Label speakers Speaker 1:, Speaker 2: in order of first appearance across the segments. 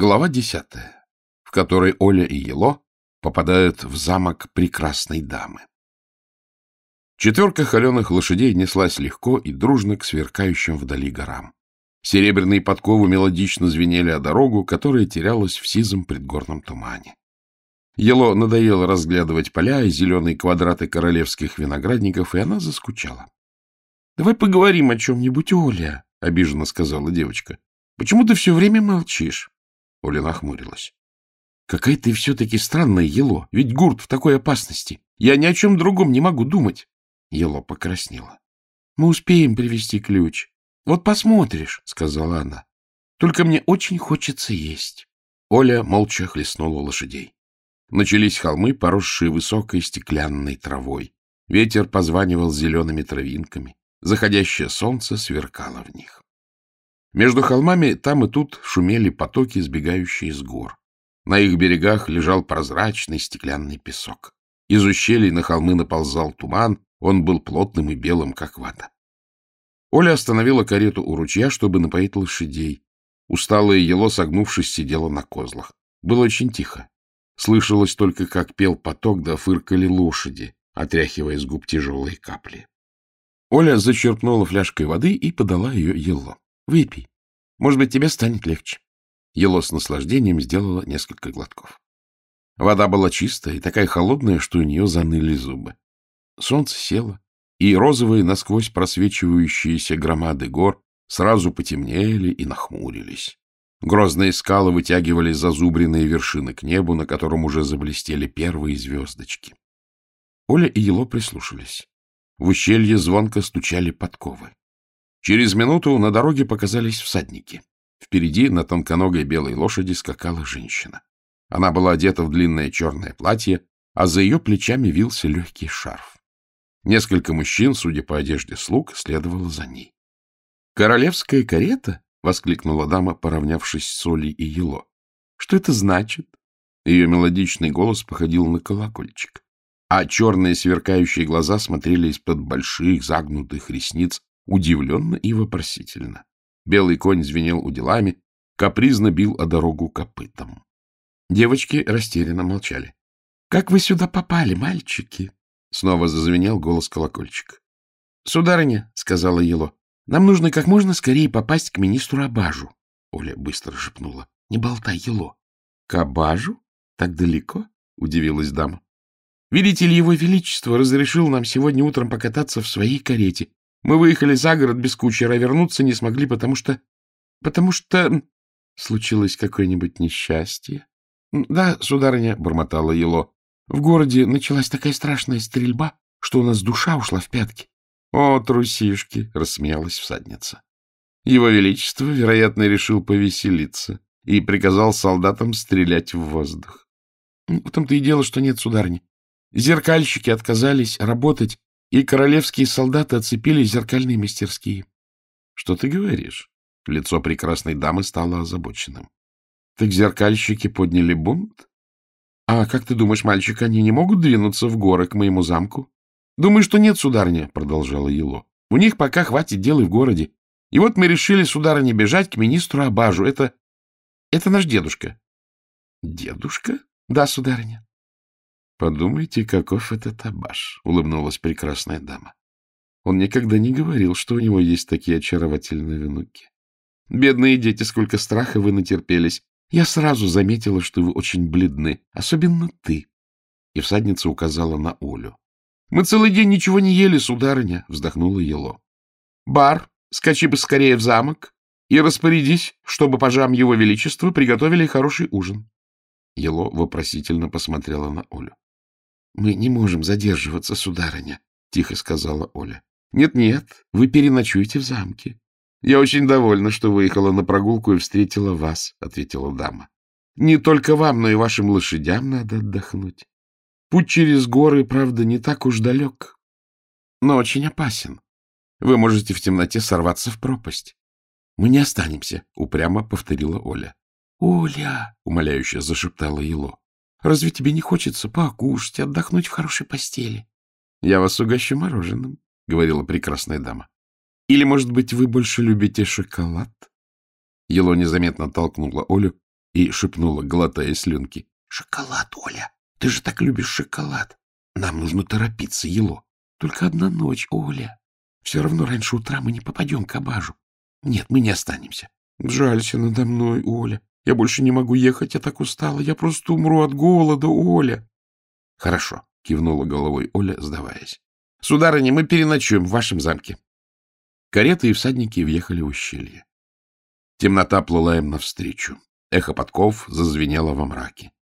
Speaker 1: Глава десятая, в которой Оля и Ело попадают в замок прекрасной дамы. Четверка холеных лошадей неслась легко и дружно к сверкающим вдали горам. Серебряные подковы мелодично звенели о дорогу, которая терялась в сизом предгорном тумане. Ело надоело разглядывать поля и зеленые квадраты королевских виноградников, и она заскучала. — Давай поговорим о чем-нибудь, Оля, — обиженно сказала девочка. — Почему ты все время молчишь? Оля нахмурилась. — Какая ты все-таки странная, Ело, ведь гурт в такой опасности. Я ни о чем другом не могу думать. Ело покраснела. — Мы успеем привезти ключ. Вот посмотришь, — сказала она. — Только мне очень хочется есть. Оля молча хлестнула лошадей. Начались холмы, поросшие высокой стеклянной травой. Ветер позванивал зелеными травинками. Заходящее солнце сверкало в них. Между холмами там и тут шумели потоки, сбегающие с гор. На их берегах лежал прозрачный стеклянный песок. Из ущелий на холмы наползал туман, он был плотным и белым, как вата. Оля остановила карету у ручья, чтобы напоить лошадей. Усталое ело, согнувшись, сидело на козлах. Было очень тихо. Слышалось только, как пел поток, да фыркали лошади, отряхивая с губ тяжелые капли. Оля зачерпнула фляжкой воды и подала ее Ело. — Выпей. Может быть, тебе станет легче. Ело с наслаждением сделала несколько глотков. Вода была чистая и такая холодная, что у нее заныли зубы. Солнце село, и розовые насквозь просвечивающиеся громады гор сразу потемнели и нахмурились. Грозные скалы вытягивали зазубренные вершины к небу, на котором уже заблестели первые звездочки. Оля и Ело прислушались. В ущелье звонко стучали подковы. Через минуту на дороге показались всадники. Впереди на тонконогой белой лошади скакала женщина. Она была одета в длинное черное платье, а за ее плечами вился легкий шарф. Несколько мужчин, судя по одежде слуг, следовало за ней. «Королевская карета?» — воскликнула дама, поравнявшись с Олей и Ело. — Что это значит? Ее мелодичный голос походил на колокольчик, а черные сверкающие глаза смотрели из-под больших загнутых ресниц удивленно и вопросительно. Белый конь звенел уделами, капризно бил о дорогу копытом. Девочки растерянно молчали. — Как вы сюда попали, мальчики? — снова зазвенел голос колокольчик. — Сударыня, — сказала Ело, нам нужно как можно скорее попасть к министру Абажу. Оля быстро шепнула. — Не болтай, Ело. — К Абажу? Так далеко? — удивилась дама. — Видите ли, его величество разрешил нам сегодня утром покататься в своей карете. Мы выехали за город без кучера, а вернуться не смогли, потому что... Потому что... Случилось какое-нибудь несчастье? — Да, сударыня, — бормотала Ело. — В городе началась такая страшная стрельба, что у нас душа ушла в пятки. — О, трусишки! — рассмеялась всадница. Его Величество, вероятно, решил повеселиться и приказал солдатам стрелять в воздух. — В том-то и дело, что нет, сударыня. Зеркальщики отказались работать, и королевские солдаты оцепили зеркальные мастерские. — Что ты говоришь? Лицо прекрасной дамы стало озабоченным. — Так зеркальщики подняли бунт? — А как ты думаешь, мальчик, они не могут двинуться в горы к моему замку? — Думаю, что нет, сударыня, — продолжала Ело. — У них пока хватит дел и в городе. И вот мы решили, сударыня, бежать к министру Абажу. Это... это наш дедушка. — Дедушка? — Да, сударыня. — Подумайте, каков этот Абаш, — улыбнулась прекрасная дама. Он никогда не говорил, что у него есть такие очаровательные внуки. Бедные дети, сколько страха вы натерпелись. Я сразу заметила, что вы очень бледны, особенно ты. И всадница указала на Олю. — Мы целый день ничего не ели, сударыня, — вздохнула Ело. — Бар, скачи бы скорее в замок и распорядись, чтобы пажам его величества приготовили хороший ужин. Ело вопросительно посмотрела на Олю. — Мы не можем задерживаться, сударыня, — тихо сказала Оля. Нет, — Нет-нет, вы переночуете в замке. — Я очень довольна, что выехала на прогулку и встретила вас, — ответила дама. — Не только вам, но и вашим лошадям надо отдохнуть. Путь через горы, правда, не так уж далек, но очень опасен. Вы можете в темноте сорваться в пропасть. — Мы не останемся, — упрямо повторила Оля. — Оля, — умоляюще зашептала Ело, — разве тебе не хочется покушать, отдохнуть в хорошей постели? — Я вас угощу мороженым, — говорила прекрасная дама. — Или, может быть, вы больше любите шоколад? Ело незаметно толкнула Олю, и шепнула, глотая слюнки. — Шоколад, Оля! Ты же так любишь шоколад! Нам нужно торопиться, Ело. Только одна ночь, Оля. Все равно раньше утра мы не попадем к Абажу. Нет, мы не останемся. Жалься надо мной, Оля. Я больше не могу ехать, я так устала. Я просто умру от голода, Оля. Хорошо, кивнула головой Оля, сдаваясь. Сударыня, мы переночуем в вашем замке. Кареты и всадники въехали в ущелье. Темнота плыла им навстречу. Эхо подков зазвенело во мраке.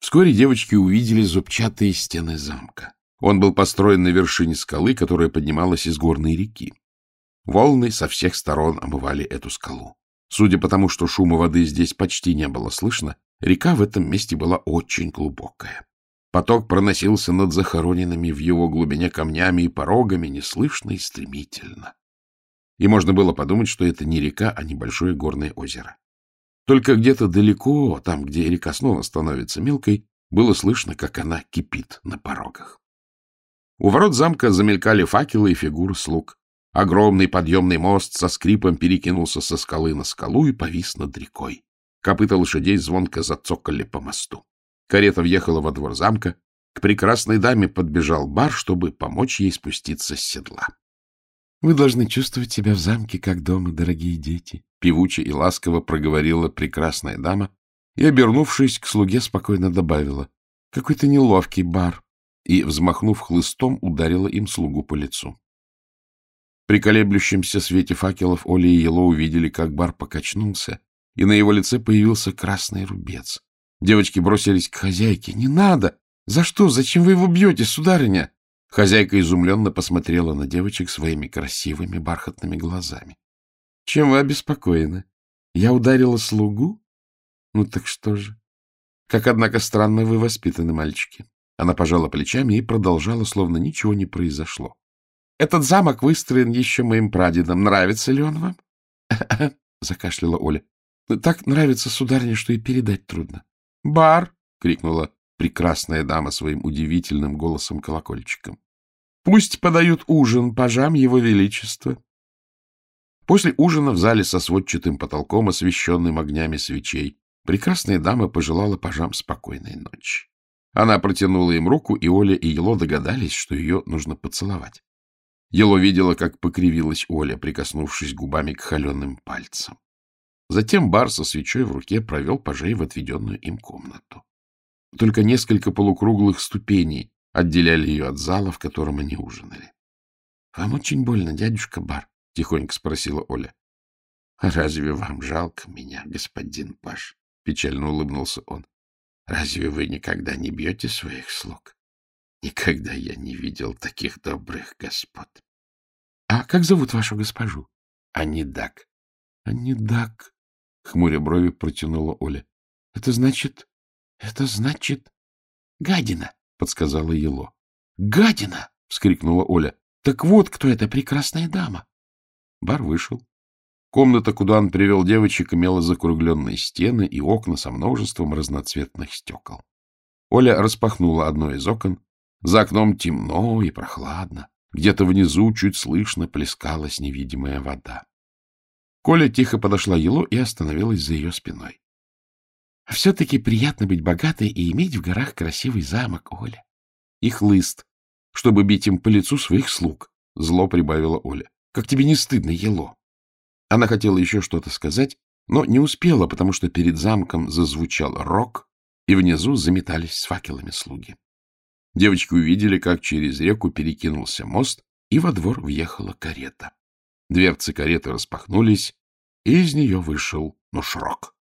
Speaker 1: Вскоре девочки увидели зубчатые стены замка. Он был построен на вершине скалы, которая поднималась из горной реки. Волны со всех сторон омывали эту скалу. Судя по тому, что шума воды здесь почти не было слышно, река в этом месте была очень глубокая. Поток проносился над захороненными в его глубине камнями и порогами неслышно и стремительно. И можно было подумать, что это не река, а небольшое горное озеро. Только где-то далеко, там, где река снова становится мелкой, было слышно, как она кипит на порогах. У ворот замка замелькали факелы и фигуры слуг. Огромный подъемный мост со скрипом перекинулся со скалы на скалу и повис над рекой. Копыта лошадей звонко зацокали по мосту. Карета въехала во двор замка. К прекрасной даме подбежал бар, чтобы помочь ей спуститься с седла. — Вы должны чувствовать себя в замке, как дома, дорогие дети, — певуче и ласково проговорила прекрасная дама и, обернувшись к слуге, спокойно добавила. — Какой-то неловкий бар и, взмахнув хлыстом, ударила им слугу по лицу. При колеблющемся свете факелов Оля и Ело увидели, как бар покачнулся, и на его лице появился красный рубец. Девочки бросились к хозяйке. — Не надо! За что? Зачем вы его бьете, сударыня? Хозяйка изумленно посмотрела на девочек своими красивыми бархатными глазами. — Чем вы обеспокоены? Я ударила слугу? Ну так что же? Как, однако, странно вы воспитаны, мальчики. Она пожала плечами и продолжала, словно ничего не произошло. — Этот замок выстроен еще моим прадедом. Нравится ли он вам? — закашляла Оля. — Так нравится, сударыня, что и передать трудно. — Бар! — крикнула прекрасная дама своим удивительным голосом-колокольчиком. — Пусть подают ужин пажам его величества. После ужина в зале со сводчатым потолком, освещенным огнями свечей, прекрасная дама пожелала пажам спокойной ночи. Она протянула им руку, и Оля и Ело догадались, что ее нужно поцеловать. Ело видела, как покривилась Оля, прикоснувшись губами к холеным пальцам. Затем бар со свечой в руке провел пажей в отведенную им комнату. Только несколько полукруглых ступеней отделяли ее от зала, в котором они ужинали. — Вам очень больно, дядюшка Бар? — тихонько спросила Оля. — Разве вам жалко меня, господин Паш? — печально улыбнулся он. Разве вы никогда не бьете своих слуг? Никогда я не видел таких добрых господ. — А как зовут вашу госпожу? — Анидак. — Анидак, — хмуря брови протянула Оля. — Это значит... Это значит... — Гадина, — подсказала Ело. — Гадина! — вскрикнула Оля. — Так вот, кто эта прекрасная дама. Бар вышел. Комната, куда он привел девочек, имела закругленные стены и окна со множеством разноцветных стекол. Оля распахнула одно из окон. За окном темно и прохладно. Где-то внизу чуть слышно плескалась невидимая вода. Коля тихо подошла Ело и остановилась за ее спиной. — Все-таки приятно быть богатой и иметь в горах красивый замок, Оля. И хлыст, чтобы бить им по лицу своих слуг, — зло прибавила Оля. — Как тебе не стыдно, Ело? Она хотела еще что-то сказать, но не успела, потому что перед замком зазвучал рок, и внизу заметались с факелами слуги. Девочки увидели, как через реку перекинулся мост, и во двор въехала карета. Дверцы кареты распахнулись, и из нее вышел Нушрок.